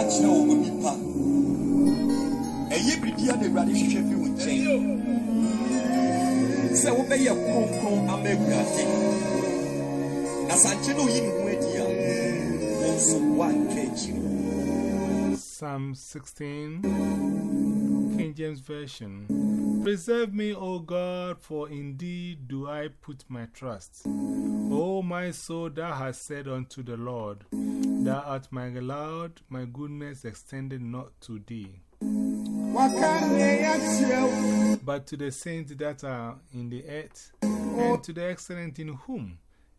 akyerɛ wo onipa ɛyɛ biribia na awurade hwehwɛ fi wo nkyɛn sɛ wobɛyɛ kronkron ama awurade na sankye na oyi ne ho adi a wo nso woanka akyiri Psalm 16, King James Version. Preserve me, O God, for indeed do I put my trust. O my soul, thou hast said unto the Lord, Thou art my Lord, my goodness extended not to thee, but to the saints that are in the earth, and to the excellent in whom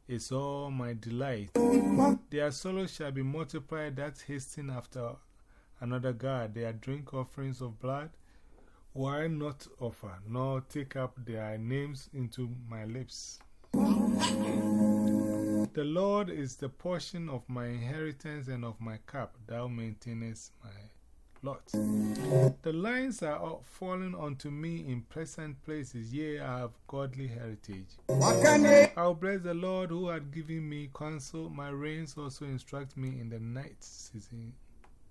is all my delight. Their sorrow shall be multiplied that hasten after another God, their drink offerings of blood, why not offer, nor take up their names into my lips? The Lord is the portion of my inheritance and of my cup, thou maintainest my lot. The lines are fallen unto me in pleasant places, yea, I have godly heritage. I will bless the Lord who hath given me counsel, my reins also instruct me in the night season.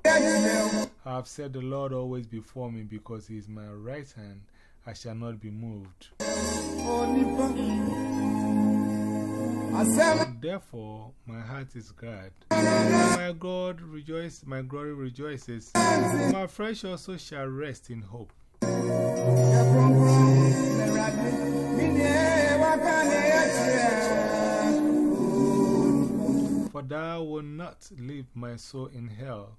I have set the Lord always before me because he is my right hand. I shall not be moved. Therefore, my heart is glad. My God rejoice, my glory rejoices. My flesh also shall rest in hope. For thou wilt not leave my soul in hell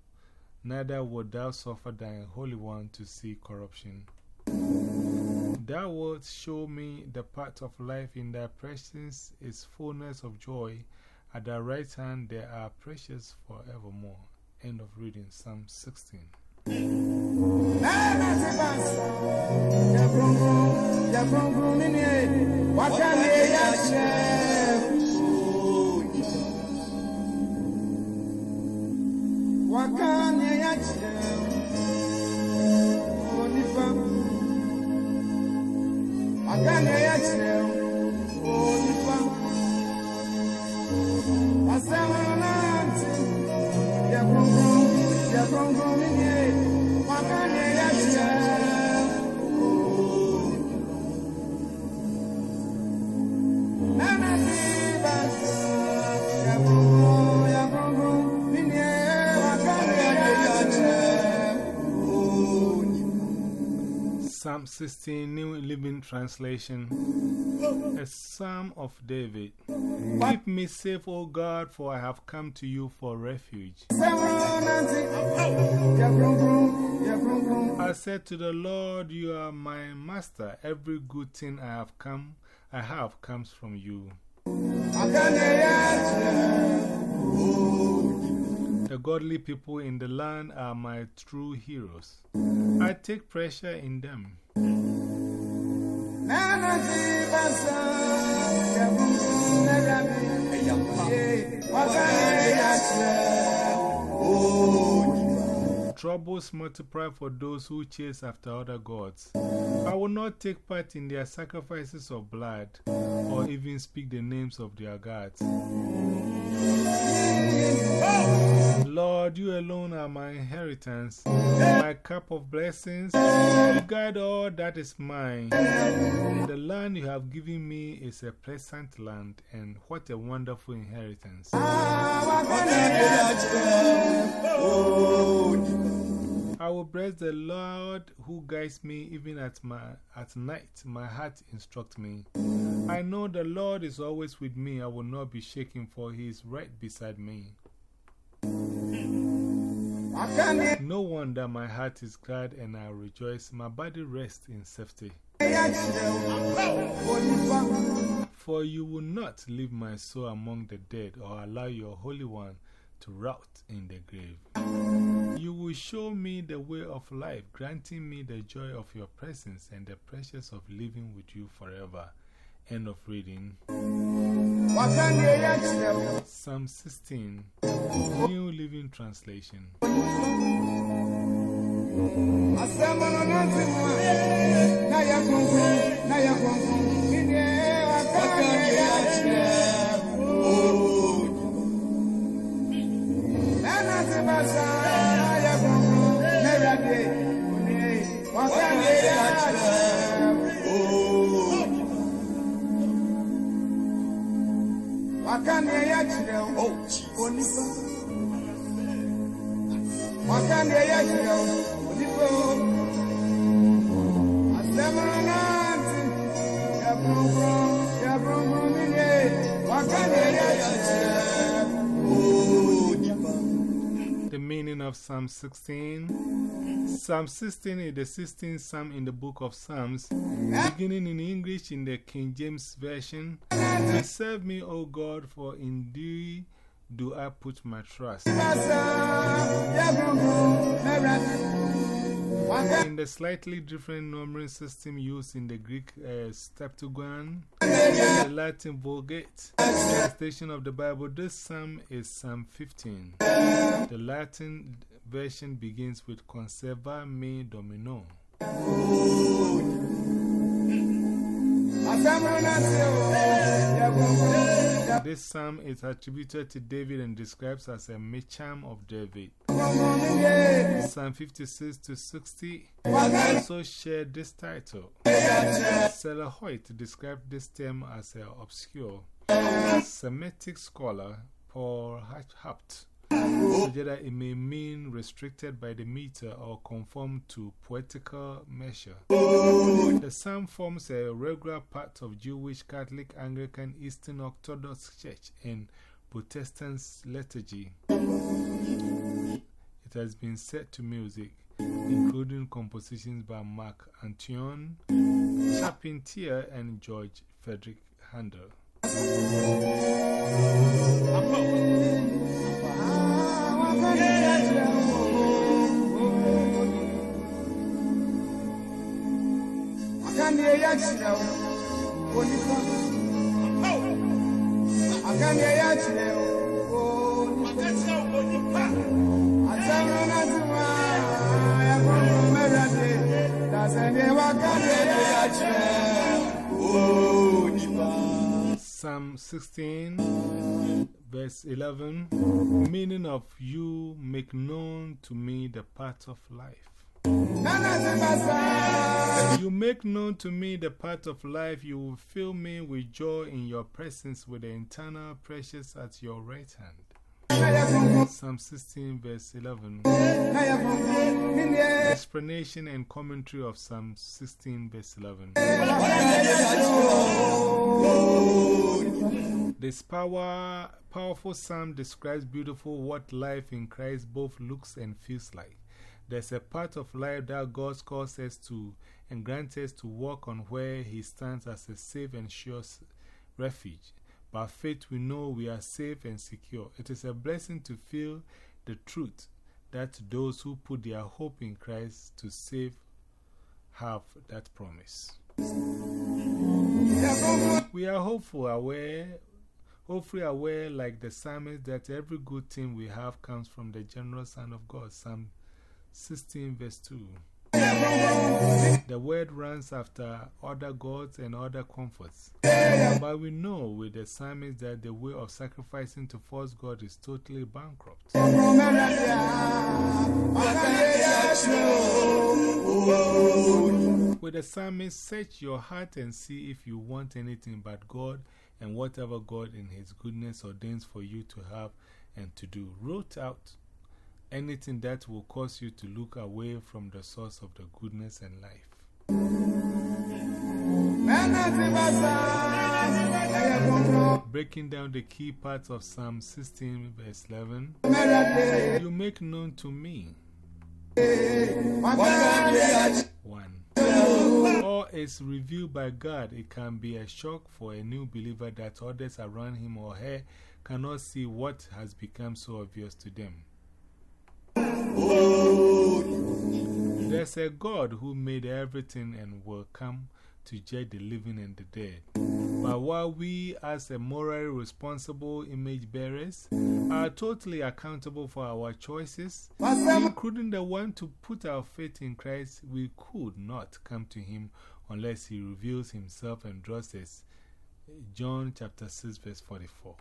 neither wilt thou suffer thy Holy One to see corruption. Thou wilt show me the path of life, in thy presence is fullness of joy. At thy right hand there are precious forevermore. End of reading Psalm 16. Wakanye ya chem Asema nanti Ya kongo Ya kongo minye Wakanye Psalm 16, New Living Translation. A Psalm of David. Keep me safe, O God, for I have come to you for refuge. I said to the Lord, You are my master. Every good thing I have come, I have comes from you. The godly people in the land are my true heroes. I take pleasure in them. Troubles multiply for those who chase after other gods. I will not take part in their sacrifices of blood or even speak the names of their gods. Lord, you alone are my inheritance, my cup of blessings. You guide all that is mine. The land you have given me is a pleasant land, and what a wonderful inheritance. Bless the Lord who guides me even at, my, at night. My heart instructs me. I know the Lord is always with me. I will not be shaken, for he is right beside me. No wonder my heart is glad and I rejoice. My body rests in safety. For you will not leave my soul among the dead or allow your Holy One to rot in the grave. You will show me the way of life, granting me the joy of your presence and the pleasures of living with you forever. End of reading. Psalm 16, New Living Translation. Of Psalm 16. Psalm 16 is the 16th Psalm in the book of Psalms, beginning in English in the King James Version. Serve me, O God, for in thee do I put my trust. The slightly different numbering system used in the Greek uh, Septuagint and the Latin Vulgate translation of the Bible, this psalm is Psalm 15. The Latin version begins with Conserva me Domine. This psalm is attributed to David and describes as a Michtam of David. Psalm 56 to 60 also share this title. Selahoit described this term as an obscure Semitic scholar, Paul Haupt, that it may mean restricted by the meter or conform to poetical measure. The psalm forms a regular part of Jewish, Catholic, Anglican, Eastern Orthodox Church, and Protestant liturgy. It has been set to music, including compositions by Mark Antion, Charpentier, and George Frederick Handel. Send me a walk and a Psalm 16, verse 11 Meaning of you make known to me the path of life. You make known to me the path of life. You will fill me with joy in your presence, with the eternal precious at your right hand. Psalm 16, verse 11. na yɛ kronkron mi nie Explanation and commentary of Psalm 16, verse 11. This power, powerful psalm describes beautiful what life in Christ both looks and feels like. There's a part of life that God calls us to and grants us to walk on where He stands as a safe and sure refuge. By faith, we know we are safe and secure. It is a blessing to feel the truth that those who put their hope in Christ to save have that promise. We are hopeful, aware, hopefully aware, like the psalmist, that every good thing we have comes from the generous Son of God. Psalm 16, verse 2. The word runs after other gods and other comforts. But we know with the psalmist that the way of sacrificing to false God is totally bankrupt. With the psalmist, search your heart and see if you want anything but God and whatever God in His goodness ordains for you to have and to do. Wrote out anything that will cause you to look away from the source of the goodness and life. Breaking down the key parts of Psalm 16, verse 11. You make known to me. 1. All is revealed by God. It can be a shock for a new believer that others around him or her cannot see what has become so obvious to them. There's a God who made everything and will come to judge the living and the dead. But while we, as a morally responsible image bearers, are totally accountable for our choices, including the one to put our faith in Christ, we could not come to Him unless He reveals Himself and draws us. John chapter 6, verse 44.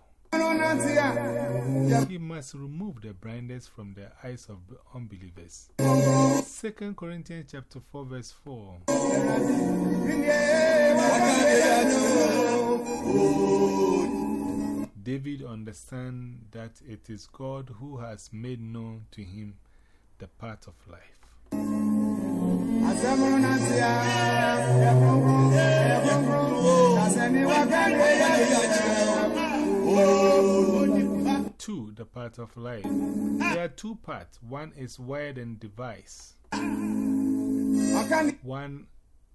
He must remove the blindness from the eyes of unbelievers. 2 Corinthians chapter 4 verse 4. David understands that it is God who has made known to him the path of life. Two, the path of life. There are two paths. One is word and device. One,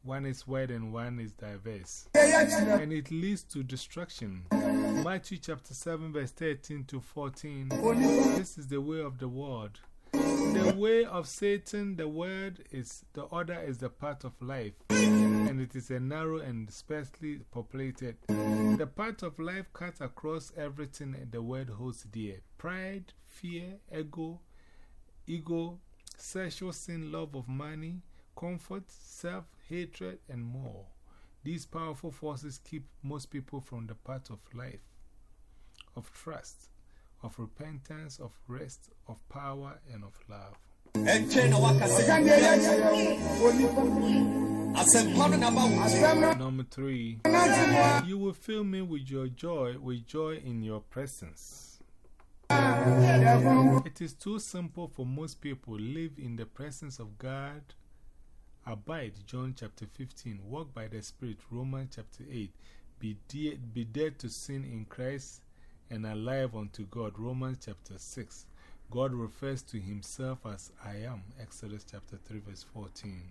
one is word and one is diverse. And it leads to destruction. Matthew chapter 7, verse 13 to 14. This is the way of the world. The way of Satan, the word is, the order is the path of life, and it is a narrow and sparsely populated. The path of life cuts across everything the word holds dear pride, fear, ego, ego, sexual sin, love of money, comfort, self hatred, and more. These powerful forces keep most people from the path of life, of trust, of repentance, of rest, of power, and of love. Number three, you will fill me with your joy, with joy in your presence. It is too simple for most people. Live in the presence of God. Abide, John chapter 15. Walk by the Spirit, Romans chapter 8. Be, de be dead to sin in Christ and alive unto God, Romans chapter 6. God refers to himself as I am, Exodus chapter 3, verse 14.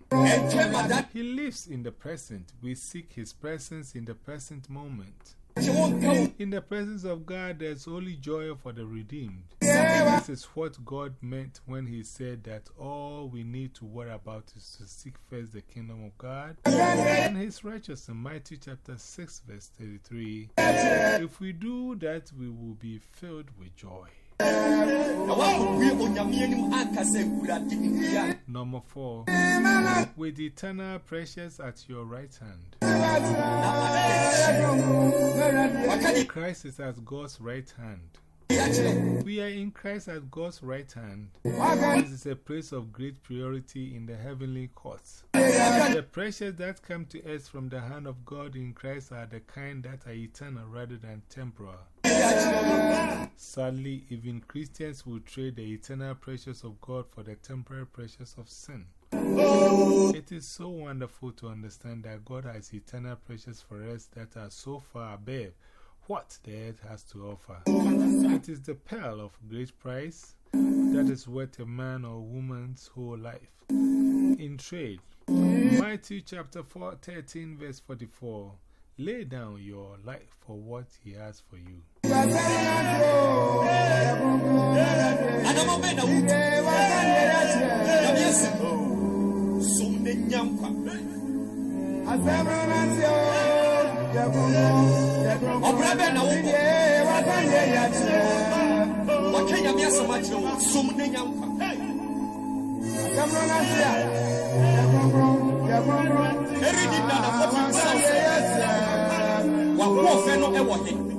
He lives in the present. We seek his presence in the present moment. In the presence of God, there's only joy for the redeemed. This is what God meant when He said that all we need to worry about is to seek first the kingdom of God and His righteousness. Matthew chapter 6, verse 33. If we do that, we will be filled with joy. Number four, with eternal precious at your right hand. Christ is at God's right hand. We are in Christ at God's right hand. This is a place of great priority in the heavenly courts. The precious that come to us from the hand of God in Christ are the kind that are eternal rather than temporal. Sadly, even Christians will trade the eternal precious of God for the temporary precious of sin. It is so wonderful to understand that God has eternal precious for us that are so far above what the earth has to offer. It is the pearl of great price that is worth a man or woman's whole life. In trade, Matthew chapter 4, 13, verse 44. Lay down your life for what He has for you. ɔbra bɛ na wobɔ wɔka nyame asɛm akyerɛ wo som ne nya nkwa ɛredi nana fɔfimsa sɛ wahoɔfɛ no ɛwɔ he